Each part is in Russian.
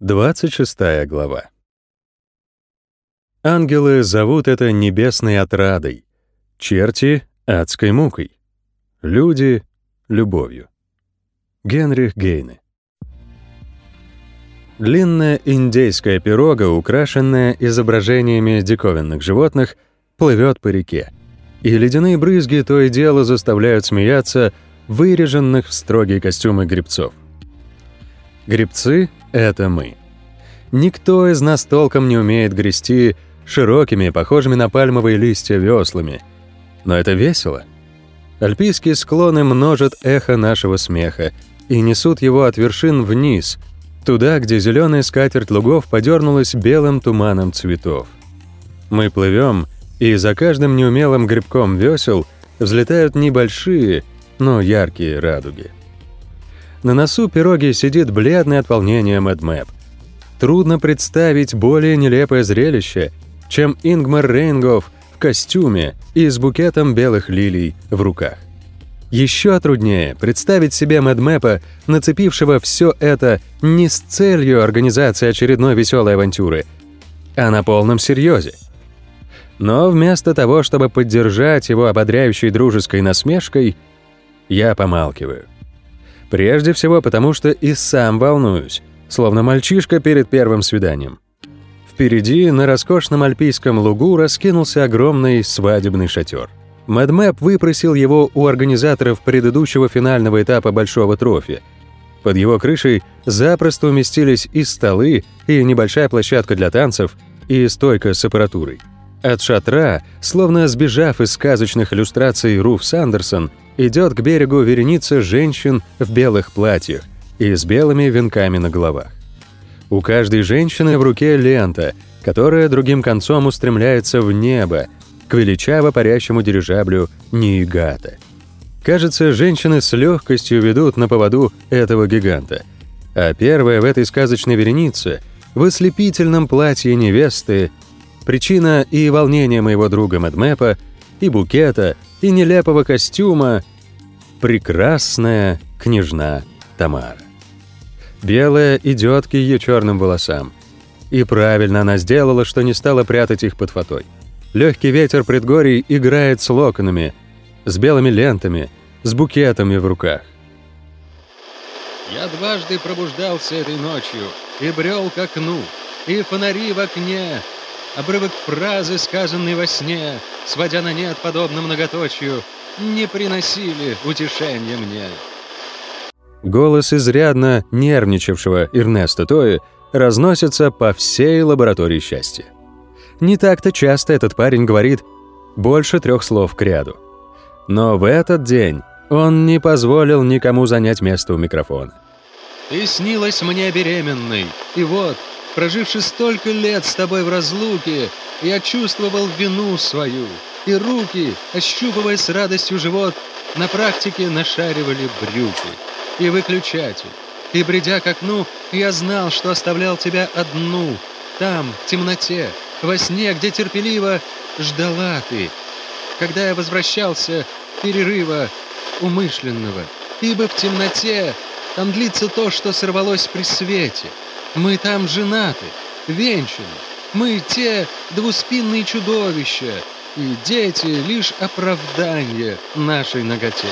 26 глава. Ангелы зовут это небесной отрадой, черти — адской мукой, люди — любовью. Генрих Гейне. Длинная индейская пирога, украшенная изображениями диковинных животных, плывет по реке, и ледяные брызги то и дело заставляют смеяться выреженных в строгие костюмы гребцов. Гребцы — это мы. Никто из нас толком не умеет грести широкими, похожими на пальмовые листья веслами. Но это весело. Альпийские склоны множат эхо нашего смеха и несут его от вершин вниз, туда, где зеленая скатерть лугов подернулась белым туманом цветов. Мы плывем, и за каждым неумелым грибком весел взлетают небольшие, но яркие радуги. На носу пироги сидит бледный от волнения Мэдмэп. Трудно представить более нелепое зрелище, чем Ингмар Рейнгов в костюме и с букетом белых лилий в руках. Еще труднее представить себе Мэдмэпа, нацепившего все это не с целью организации очередной веселой авантюры, а на полном серьезе. Но вместо того, чтобы поддержать его ободряющей дружеской насмешкой, я помалкиваю. Прежде всего потому, что и сам волнуюсь, словно мальчишка перед первым свиданием. Впереди на роскошном альпийском лугу раскинулся огромный свадебный шатер. Мэдмэп выпросил его у организаторов предыдущего финального этапа Большого трофи. Под его крышей запросто уместились и столы, и небольшая площадка для танцев, и стойка с аппаратурой. От шатра, словно сбежав из сказочных иллюстраций Руф Сандерсон, идет к берегу вереница женщин в белых платьях и с белыми венками на головах. У каждой женщины в руке лента, которая другим концом устремляется в небо, к величаво парящему дирижаблю Ниигата. Кажется, женщины с легкостью ведут на поводу этого гиганта. А первая в этой сказочной веренице, в ослепительном платье невесты, Причина и волнение моего друга Мэдмэпа, и букета, и нелепого костюма — прекрасная княжна Тамара. Белая идет к ее черным волосам. И правильно она сделала, что не стала прятать их под фатой. Легкий ветер предгорий играет с локонами, с белыми лентами, с букетами в руках. Я дважды пробуждался этой ночью и брел к окну, и фонари в окне Обрывок фразы, сказанной во сне, сводя на нет подобно многоточию, не приносили утешения мне. Голос изрядно нервничавшего Эрнеста Тои разносится по всей лаборатории счастья. Не так-то часто этот парень говорит больше трех слов к ряду. Но в этот день он не позволил никому занять место у микрофона. «Ты снилась мне беременной, и вот Проживши столько лет с тобой в разлуке, я чувствовал вину свою, и руки, ощупывая с радостью живот, на практике нашаривали брюки и выключатель. И, бредя к окну, я знал, что оставлял тебя одну, там, в темноте, во сне, где терпеливо ждала ты. Когда я возвращался, перерыва умышленного, ибо в темноте там длится то, что сорвалось при свете — мы там женаты, венчаны. Мы те двуспинные чудовища, и дети — лишь оправдание нашей ноготе.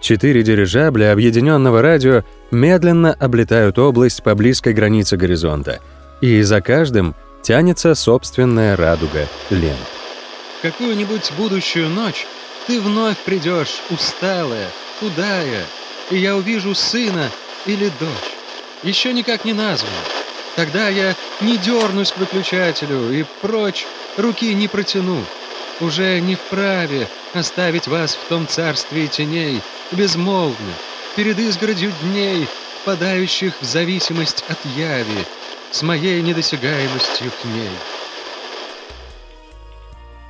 Четыре дирижабля объединенного радио медленно облетают область по близкой границе горизонта, и за каждым тянется собственная радуга лент. В какую-нибудь будущую ночь ты вновь придешь, усталая, худая, и я увижу сына или дочь еще никак не названо. Тогда я не дернусь к выключателю и прочь руки не протяну. Уже не вправе оставить вас в том царстве теней, безмолвно, перед изгородью дней, впадающих в зависимость от яви, с моей недосягаемостью к ней.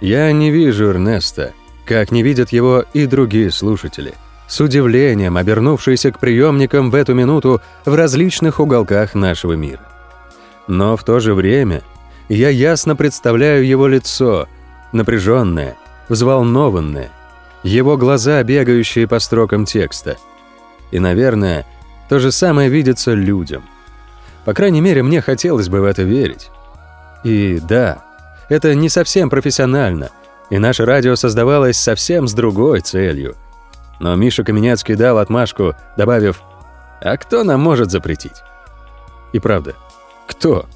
Я не вижу Эрнеста, как не видят его и другие слушатели — с удивлением обернувшиеся к приемникам в эту минуту в различных уголках нашего мира. Но в то же время я ясно представляю его лицо, напряженное, взволнованное, его глаза, бегающие по строкам текста. И, наверное, то же самое видится людям. По крайней мере, мне хотелось бы в это верить. И да, это не совсем профессионально, и наше радио создавалось совсем с другой целью. Но Миша Каменецкий дал отмашку, добавив «А кто нам может запретить?» И правда, кто?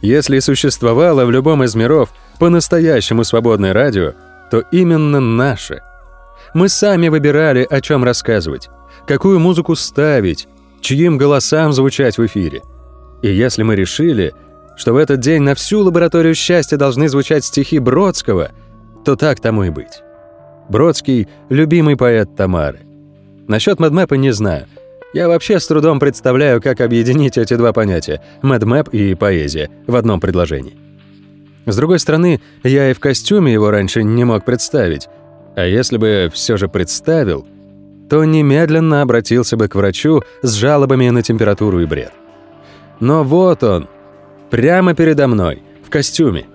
Если существовало в любом из миров по-настоящему свободное радио, то именно наше. Мы сами выбирали, о чем рассказывать, какую музыку ставить, чьим голосам звучать в эфире. И если мы решили, что в этот день на всю лабораторию счастья должны звучать стихи Бродского, то так тому и быть. Бродский — любимый поэт Тамары. Насчет Мэдмэпа не знаю. Я вообще с трудом представляю, как объединить эти два понятия — Мэдмэп и поэзия — в одном предложении. С другой стороны, я и в костюме его раньше не мог представить. А если бы все же представил, то немедленно обратился бы к врачу с жалобами на температуру и бред. Но вот он, прямо передо мной, в костюме,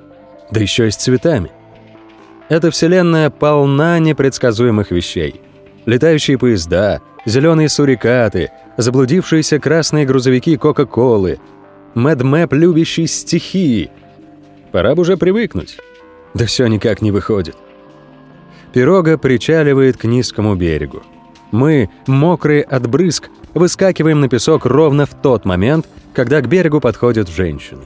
да еще и с цветами. Эта вселенная полна непредсказуемых вещей. Летающие поезда, зеленые сурикаты, заблудившиеся красные грузовики Кока-Колы, Мэдмэп, любящий стихии. Пора бы уже привыкнуть. Да все никак не выходит. Пирога причаливает к низкому берегу. Мы, мокрые от брызг, выскакиваем на песок ровно в тот момент, когда к берегу подходят женщины.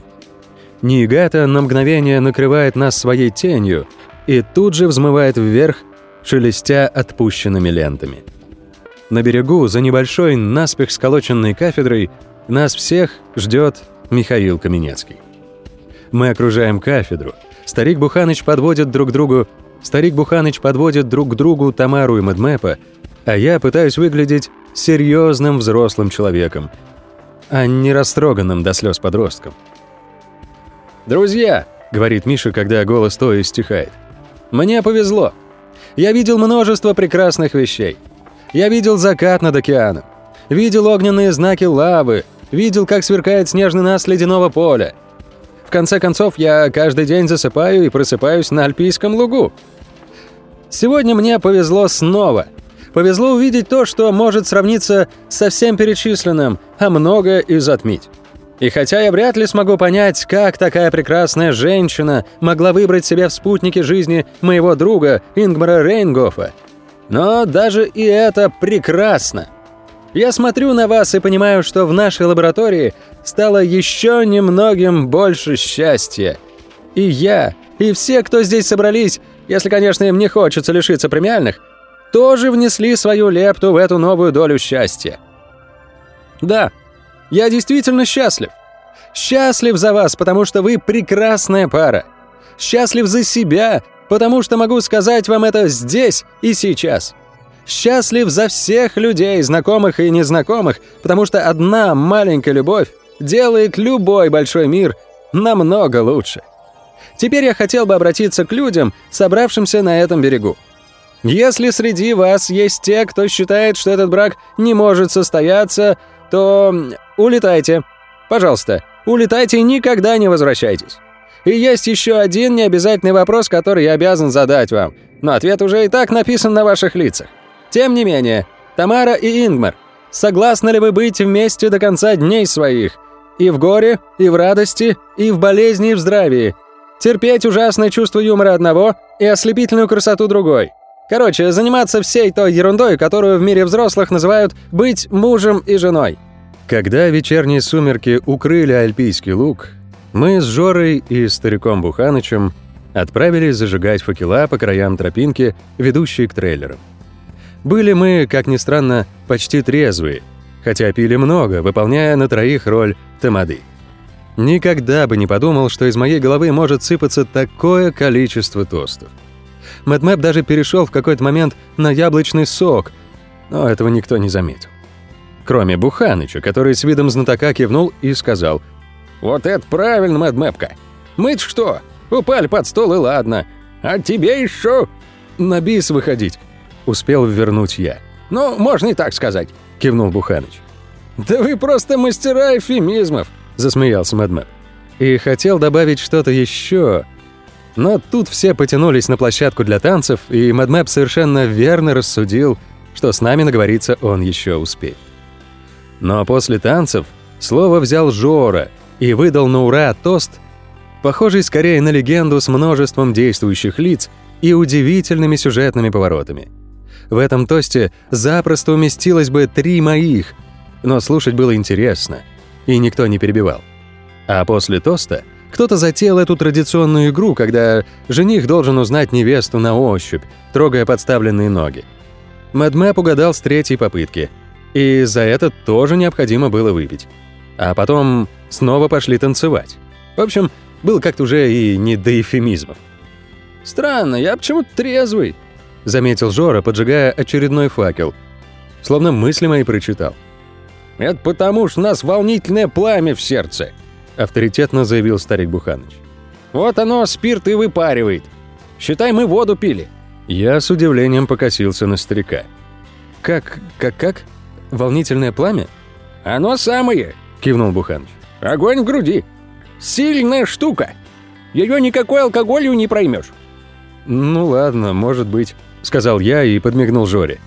Ниигата на мгновение накрывает нас своей тенью и тут же взмывает вверх, шелестя отпущенными лентами. На берегу, за небольшой, наспех сколоченной кафедрой, нас всех ждет Михаил Каменецкий. Мы окружаем кафедру. Старик Буханыч подводит друг другу Старик Буханыч подводит друг к другу Тамару и Мэдмэпа, а я пытаюсь выглядеть серьезным взрослым человеком, а не растроганным до слез подростком. «Друзья!» — говорит Миша, когда голос то стихает. «Мне повезло. Я видел множество прекрасных вещей. Я видел закат над океаном. Видел огненные знаки лавы. Видел, как сверкает снежный нас ледяного поля. В конце концов, я каждый день засыпаю и просыпаюсь на Альпийском лугу. Сегодня мне повезло снова. Повезло увидеть то, что может сравниться со всем перечисленным, а многое и затмить. И хотя я вряд ли смогу понять, как такая прекрасная женщина могла выбрать себе в спутнике жизни моего друга Ингмара Рейнгофа, но даже и это прекрасно. Я смотрю на вас и понимаю, что в нашей лаборатории стало еще немногим больше счастья. И я, и все, кто здесь собрались, если, конечно, им не хочется лишиться премиальных, тоже внесли свою лепту в эту новую долю счастья. Да, я действительно счастлив. Счастлив за вас, потому что вы прекрасная пара. Счастлив за себя, потому что могу сказать вам это здесь и сейчас. Счастлив за всех людей, знакомых и незнакомых, потому что одна маленькая любовь делает любой большой мир намного лучше. Теперь я хотел бы обратиться к людям, собравшимся на этом берегу. Если среди вас есть те, кто считает, что этот брак не может состояться, то улетайте. Пожалуйста, улетайте и никогда не возвращайтесь. И есть еще один необязательный вопрос, который я обязан задать вам, но ответ уже и так написан на ваших лицах. Тем не менее, Тамара и Ингмар, согласны ли вы быть вместе до конца дней своих? И в горе, и в радости, и в болезни, и в здравии. Терпеть ужасное чувство юмора одного и ослепительную красоту другой. Короче, заниматься всей той ерундой, которую в мире взрослых называют «быть мужем и женой». Когда вечерние сумерки укрыли Альпийский луг, мы с Жорой и стариком Буханычем отправились зажигать факела по краям тропинки, ведущей к трейлерам. Были мы, как ни странно, почти трезвые, хотя пили много, выполняя на троих роль тамады. Никогда бы не подумал, что из моей головы может сыпаться такое количество тостов. Мэтмэп даже перешел в какой-то момент на яблочный сок, но этого никто не заметил. Кроме Буханыча, который с видом знатока кивнул и сказал «Вот это правильно, Мэтмэпка! Мы-то что, упали под стол и ладно, а тебе еще на бис выходить!» Успел вернуть я. «Ну, можно и так сказать», — кивнул Буханыч. «Да вы просто мастера эфемизмов», — засмеялся Мэдмэп. И хотел добавить что-то еще, но тут все потянулись на площадку для танцев, и Мэдмэп совершенно верно рассудил, что с нами наговориться он еще успеет. Но после танцев Слово взял Жора и выдал на ура тост, похожий скорее на легенду с множеством действующих лиц и удивительными сюжетными поворотами. В этом тосте запросто уместилось бы три моих, но слушать было интересно, и никто не перебивал. А после тоста кто-то затеял эту традиционную игру, когда жених должен узнать невесту на ощупь, трогая подставленные ноги. Мэдмэп угадал с третьей попытки, и за это тоже необходимо было выпить. А потом снова пошли танцевать. В общем, был как-то уже и не до эфемизмов. «Странно, я почему-то трезвый», — заметил Жора, поджигая очередной факел. Словно мысли мои прочитал. «Это потому, что у нас волнительное пламя в сердце», — авторитетно заявил старик Буханыч. «Вот оно спирт и выпаривает. Считай, мы воду пили». Я с удивлением покосился на старика. «Как, как, как? Волнительное пламя?» «Оно самое», — кивнул Буханыч. «Огонь в груди. Сильная штука. Ее никакой алкоголью не проймешь». «Ну ладно, может быть», — сказал я и подмигнул Жоре.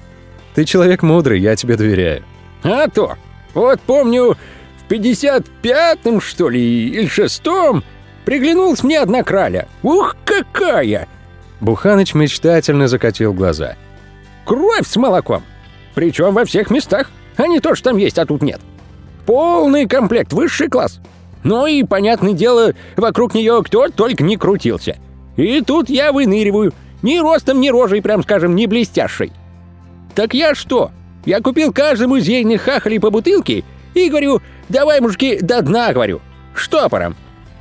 «Ты человек мудрый, я тебе доверяю». «А то! Вот помню, в 55-м, что ли, или шестом приглянулась мне одна краля. Ух, какая!» Буханыч мечтательно закатил глаза. «Кровь с молоком! Причем во всех местах, а не то, что там есть, а тут нет. Полный комплект, высший класс. Ну и, понятное дело, вокруг нее кто только не крутился. И тут я выныриваю, ни ростом, ни рожей, прям скажем, не блестящей. Так я что? Я купил каждому из ейных хахалей по бутылке и говорю, давай, мужики, до дна, говорю, штопором.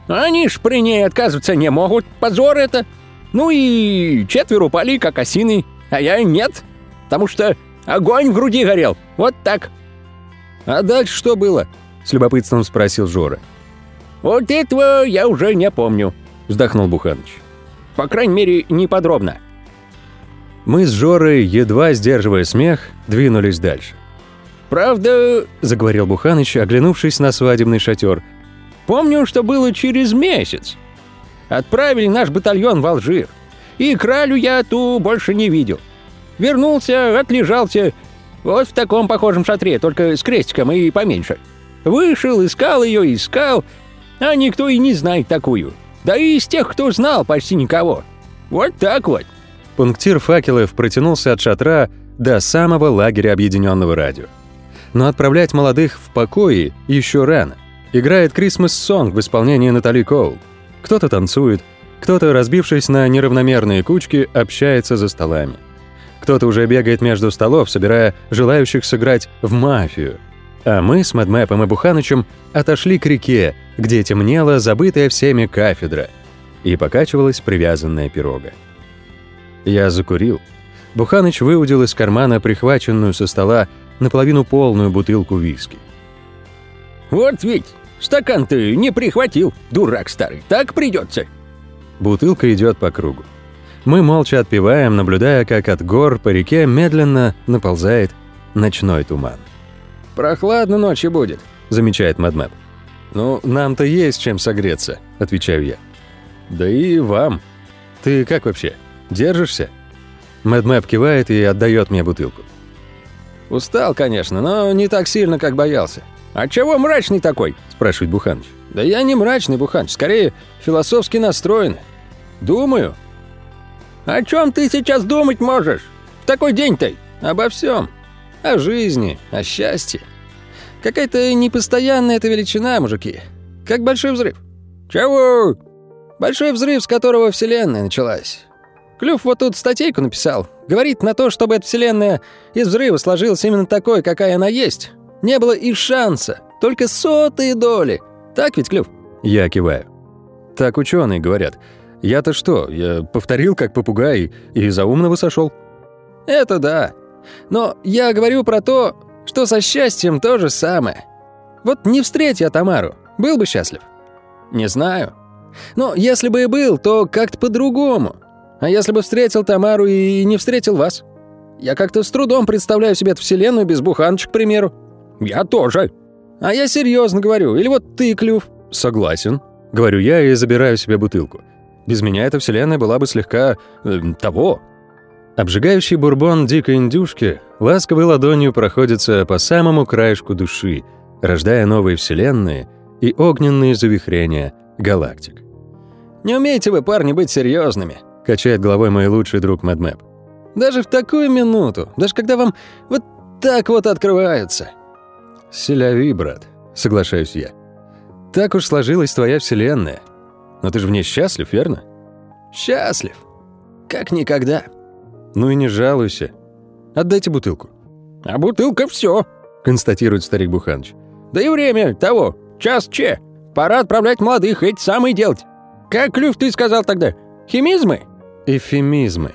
Они ж при ней отказываться не могут, позор это. Ну и четверо упали, как осины, а я нет, потому что огонь в груди горел, вот так. «А дальше что было?» — с любопытством спросил Жора. «Вот этого я уже не помню», — вздохнул Буханыч. «По крайней мере, не подробно». Мы с Жорой, едва сдерживая смех, двинулись дальше. «Правда», — заговорил Буханыч, оглянувшись на свадебный шатер, «помню, что было через месяц. Отправили наш батальон в Алжир. И кралю я ту больше не видел. Вернулся, отлежался. Вот в таком похожем шатре, только с крестиком и поменьше. Вышел, искал ее, искал, а никто и не знает такую. Да и из тех, кто знал, почти никого. Вот так вот. Пунктир факелов протянулся от шатра до самого лагеря объединенного радио. Но отправлять молодых в покое еще рано. Играет Christmas Song в исполнении Натали Коул. Кто-то танцует, кто-то, разбившись на неравномерные кучки, общается за столами. Кто-то уже бегает между столов, собирая желающих сыграть в мафию. А мы с Мэдмэпом и Буханычем отошли к реке, где темнела забытая всеми кафедра, и покачивалась привязанная пирога. Я закурил. Буханыч выудил из кармана прихваченную со стола наполовину полную бутылку виски. «Вот ведь Стакан ты не прихватил, дурак старый. Так придется. Бутылка идет по кругу. Мы молча отпиваем, наблюдая, как от гор по реке медленно наползает ночной туман. «Прохладно ночью будет», — замечает Мадмэп. «Ну, нам-то есть чем согреться», — отвечаю я. «Да и вам. Ты как вообще? Держишься?» Мэдмэп кивает и отдает мне бутылку. «Устал, конечно, но не так сильно, как боялся. «А чего мрачный такой?» – спрашивает Буханыч. «Да я не мрачный, Буханыч, скорее философски настроен. Думаю». «О чем ты сейчас думать можешь? В такой день-то?» «Обо всем. О жизни, о счастье. Какая-то непостоянная эта величина, мужики. Как большой взрыв». «Чего?» «Большой взрыв, с которого Вселенная началась. Клюв вот тут статейку написал. Говорит на то, чтобы эта Вселенная из взрыва сложилась именно такой, какая она есть. Не было и шанса, только сотые доли. Так ведь, Клюв?» Я киваю. «Так ученые говорят. Я-то что, я повторил как попугай и за умного сошел?» «Это да. Но я говорю про то, что со счастьем то же самое. Вот не встреть я Тамару, был бы счастлив?» «Не знаю. Но если бы и был, то как-то по-другому. А если бы встретил Тамару и не встретил вас? Я как-то с трудом представляю себе эту вселенную без буханочек, к примеру. «Я тоже». «А я серьезно говорю. Или вот ты, Клюв». «Согласен». Говорю я и забираю себе бутылку. Без меня эта вселенная была бы слегка... Э, того. Обжигающий бурбон дикой индюшки ласковой ладонью проходится по самому краешку души, рождая новые вселенные и огненные завихрения галактик. «Не умеете вы, парни, быть серьезными, качает головой мой лучший друг Мэдмэп. «Даже в такую минуту, даже когда вам вот так вот открываются». «Селяви, брат», — соглашаюсь я. «Так уж сложилась твоя вселенная. Но ты же в ней счастлив, верно?» «Счастлив. Как никогда». «Ну и не жалуйся. Отдайте бутылку». «А бутылка все, констатирует старик Буханыч. «Да и время того, час че. Пора отправлять молодых эти самые делать. Как Клюв ты сказал тогда? Химизмы?» «Эфемизмы».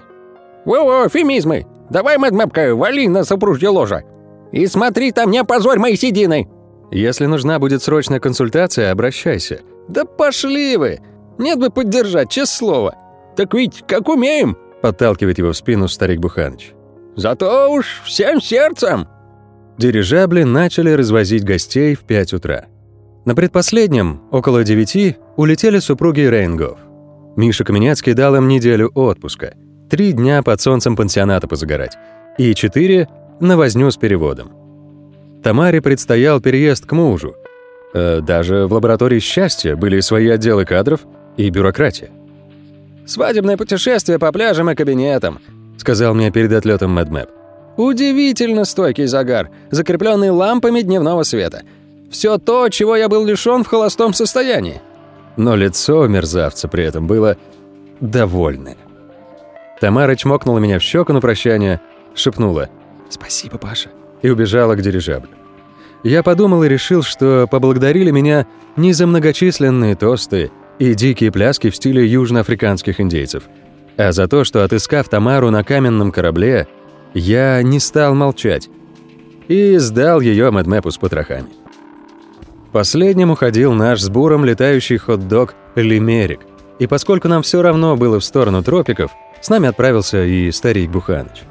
«Во-во, эфемизмы. Давай, Мэдмэпка, вали на супружье ложа. И смотри там, не опозорь мои седины!» «Если нужна будет срочная консультация, обращайся». «Да пошли вы! Нет бы поддержать, честное слово. Так ведь как умеем!» Подталкивает его в спину старик Буханыч. «Зато уж всем сердцем!» Дирижабли начали развозить гостей в 5 утра. На предпоследнем, около 9, улетели супруги Рейнгов. Миша Каменецкий дал им неделю отпуска. Три дня под солнцем пансионата позагорать. И четыре — на возню с переводом. Тамаре предстоял переезд к мужу. Э, даже в лаборатории счастья были свои отделы кадров и бюрократия. «Свадебное путешествие по пляжам и кабинетам», — сказал мне перед отлетом Мэдмэп. «Удивительно стойкий загар, закрепленный лампами дневного света. Все то, чего я был лишён в холостом состоянии». Но лицо мерзавца при этом было довольное. Тамара чмокнула меня в щеку на прощание, шепнула «Спасибо, Паша» и убежала к дирижаблю. Я подумал и решил, что поблагодарили меня не за многочисленные тосты и дикие пляски в стиле южноафриканских индейцев, а за то, что, отыскав Тамару на каменном корабле, я не стал молчать и сдал ее Мэдмэпу с потрохами. Последним уходил наш с буром летающий хот-дог «Лимерик», и поскольку нам все равно было в сторону тропиков, с нами отправился и старик Буханыч.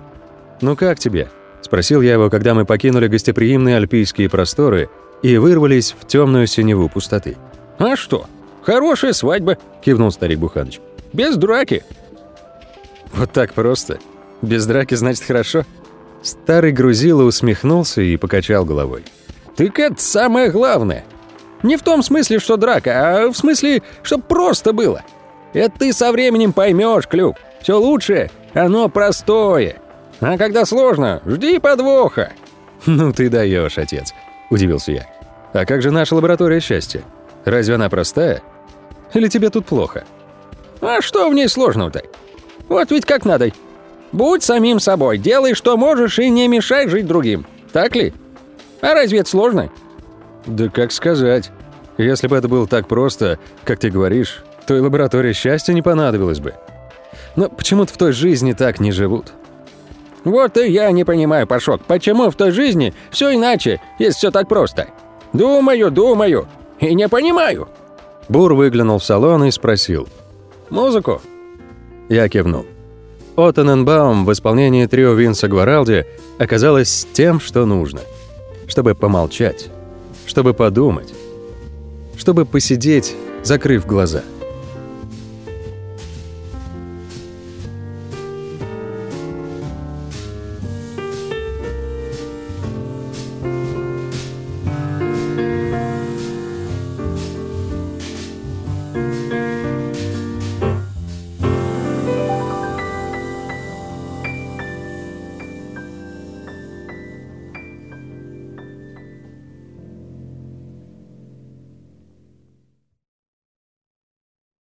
«Ну как тебе?» – спросил я его, когда мы покинули гостеприимные альпийские просторы и вырвались в темную синеву пустоты. «А что? Хорошая свадьба!» – кивнул старик Буханыч. «Без драки!» «Вот так просто? Без драки, значит, хорошо?» Старый грузило усмехнулся и покачал головой. «Так это самое главное. Не в том смысле, что драка, а в смысле, что просто было. Это ты со временем поймешь, Клюк. Все лучшее, оно простое. А когда сложно, жди подвоха». «Ну ты даешь, отец», — удивился я. «А как же наша лаборатория счастья? Разве она простая? Или тебе тут плохо?» «А что в ней сложного-то? Вот ведь как надо. Будь самим собой, делай, что можешь, и не мешай жить другим. Так ли? А разве это сложно?» «Да как сказать. Если бы это было так просто, как ты говоришь, то и лаборатория счастья не понадобилась бы. Но почему-то в той жизни так не живут». «Вот и я не понимаю, Пашок, почему в той жизни все иначе, если все так просто? Думаю, думаю, и не понимаю». Бур выглянул в салон и спросил. «Музыку?» Я кивнул. Оттененбаум в исполнении трио Винса Гваралди оказалось тем, что нужно. Чтобы помолчать, чтобы подумать, чтобы посидеть, закрыв глаза –